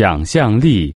想象力